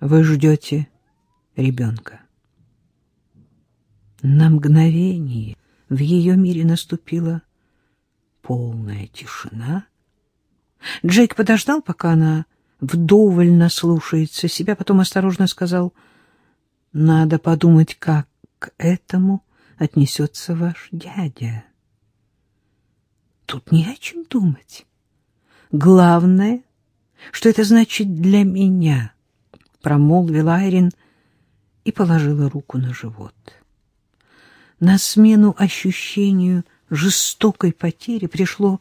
Вы ждете ребенка. На мгновение в ее мире наступила полная тишина. Джейк подождал, пока она вдоволь наслушается себя, потом осторожно сказал, «Надо подумать, как к этому отнесется ваш дядя». Тут не о чем думать. Главное, что это значит для меня, промолвил Айрин и положила руку на живот. На смену ощущению жестокой потери пришло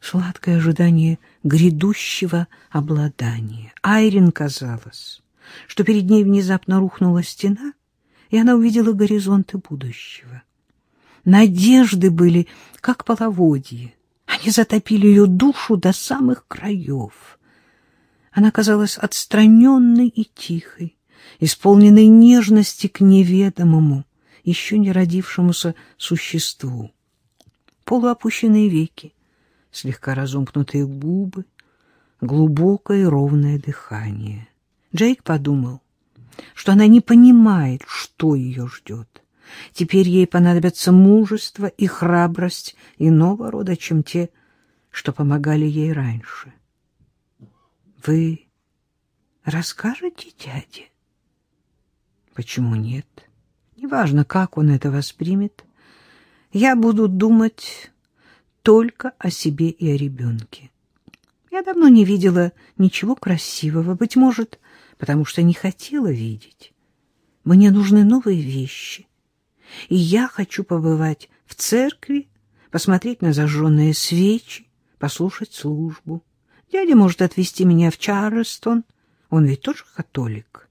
сладкое ожидание грядущего обладания. Айрин казалось, что перед ней внезапно рухнула стена, и она увидела горизонты будущего. Надежды были, как половодье. Они затопили ее душу до самых краев. Она казалась отстраненной и тихой, исполненной нежности к неведомому, еще не родившемуся существу. Полуопущенные веки, слегка разомкнутые губы, глубокое и ровное дыхание. Джейк подумал, что она не понимает, что ее ждет. Теперь ей понадобятся мужество и храбрость иного рода, чем те, что помогали ей раньше. Вы расскажете дяде? Почему нет? Неважно, как он это воспримет. Я буду думать только о себе и о ребенке. Я давно не видела ничего красивого, быть может, потому что не хотела видеть. Мне нужны новые вещи, и я хочу побывать в церкви, посмотреть на зажженные свечи, послушать службу. Дядя может отвезти меня в Чарльстон, он ведь тоже католик.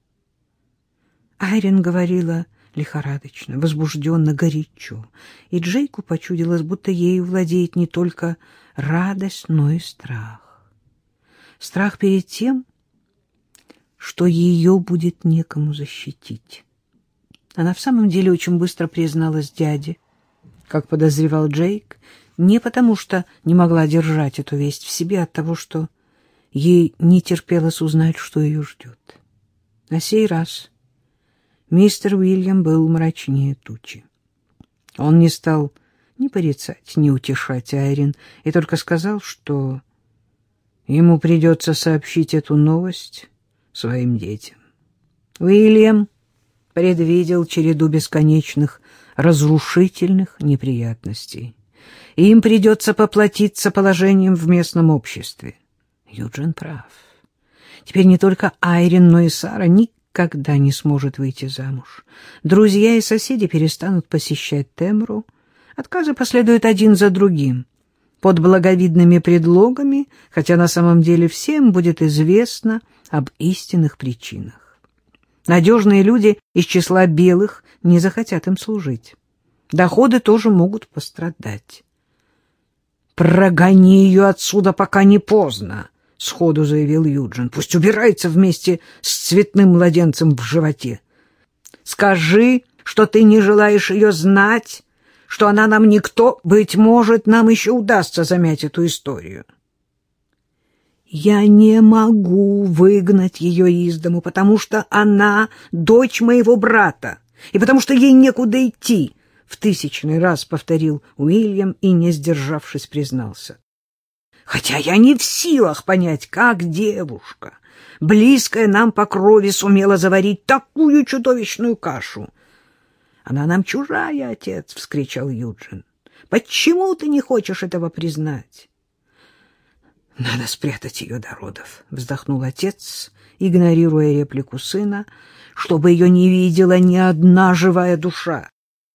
Айрин говорила лихорадочно, возбужденно, горячо, и Джейку почудилось, будто ею владеет не только радость, но и страх. Страх перед тем, что ее будет некому защитить. Она в самом деле очень быстро призналась дяде, как подозревал Джейк, не потому что не могла держать эту весть в себе, а от того, что ей не терпелось узнать, что ее ждет. На сей раз мистер Уильям был мрачнее тучи. Он не стал ни порицать, ни утешать Айрин, и только сказал, что ему придется сообщить эту новость своим детям. Уильям предвидел череду бесконечных разрушительных неприятностей. Им придется поплатиться положением в местном обществе. Юджин прав. Теперь не только Айрин, но и Сара никогда не сможет выйти замуж. Друзья и соседи перестанут посещать Темру. Отказы последуют один за другим, под благовидными предлогами, хотя на самом деле всем будет известно об истинных причинах. Надежные люди из числа белых не захотят им служить. Доходы тоже могут пострадать. «Прогони ее отсюда, пока не поздно», — сходу заявил Юджин. «Пусть убирается вместе с цветным младенцем в животе. Скажи, что ты не желаешь ее знать, что она нам никто, быть может, нам еще удастся замять эту историю». Я не могу выгнать ее из дому, потому что она дочь моего брата, и потому что ей некуда идти, — в тысячный раз повторил Уильям и, не сдержавшись, признался. Хотя я не в силах понять, как девушка, близкая нам по крови, сумела заварить такую чудовищную кашу. Она нам чужая, отец, — вскричал Юджин. Почему ты не хочешь этого признать? Надо спрятать ее до родов, — вздохнул отец, игнорируя реплику сына, чтобы ее не видела ни одна живая душа.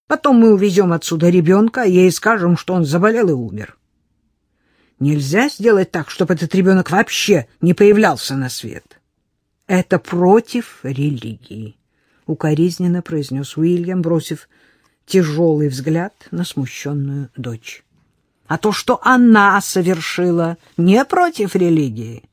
Потом мы увезем отсюда ребенка, а ей скажем, что он заболел и умер. Нельзя сделать так, чтобы этот ребенок вообще не появлялся на свет. Это против религии, — укоризненно произнес Уильям, бросив тяжелый взгляд на смущенную дочь а то, что она совершила, не против религии.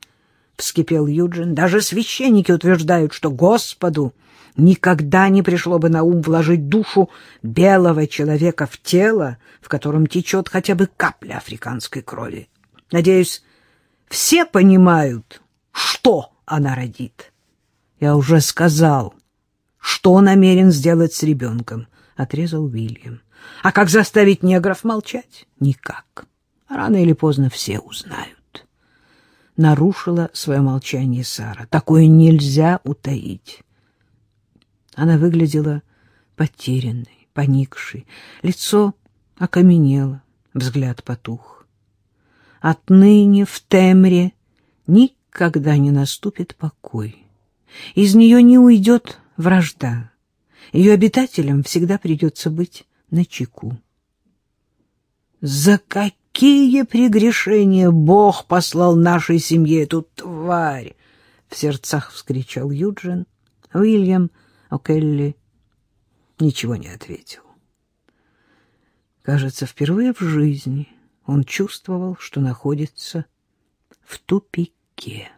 Вскипел Юджин. Даже священники утверждают, что Господу никогда не пришло бы на ум вложить душу белого человека в тело, в котором течет хотя бы капля африканской крови. Надеюсь, все понимают, что она родит. Я уже сказал, что намерен сделать с ребенком, — отрезал Уильям. А как заставить негров молчать? Никак. Рано или поздно все узнают. Нарушила свое молчание Сара. Такое нельзя утаить. Она выглядела потерянной, поникшей. Лицо окаменело, взгляд потух. Отныне в Темре никогда не наступит покой. Из нее не уйдет вражда. Ее обитателям всегда придется быть начеку. За какие прегрешения Бог послал нашей семье эту тварь? В сердцах вскричал Юджин. Уильям О'Келли ничего не ответил. Кажется, впервые в жизни он чувствовал, что находится в тупике.